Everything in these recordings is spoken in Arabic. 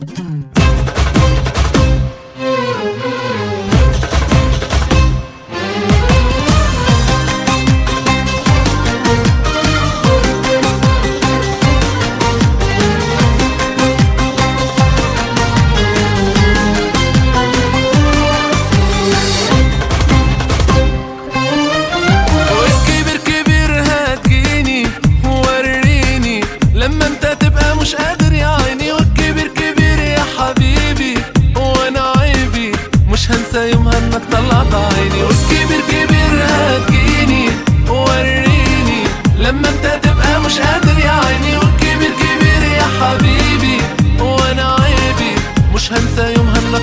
Mm-hmm.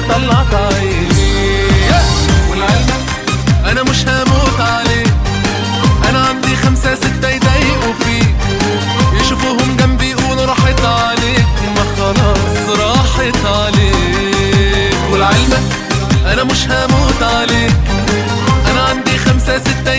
طلعت عيني والعلم أنا مش هموت عليك أنا عندي خمسة ستة يضايقوا فيك يشوفوهم جنبي يقولوا راحت عليك ما خلاص راحت عليك ولعلمك أنا مش هموت عليك. أنا عندي خمسة ستة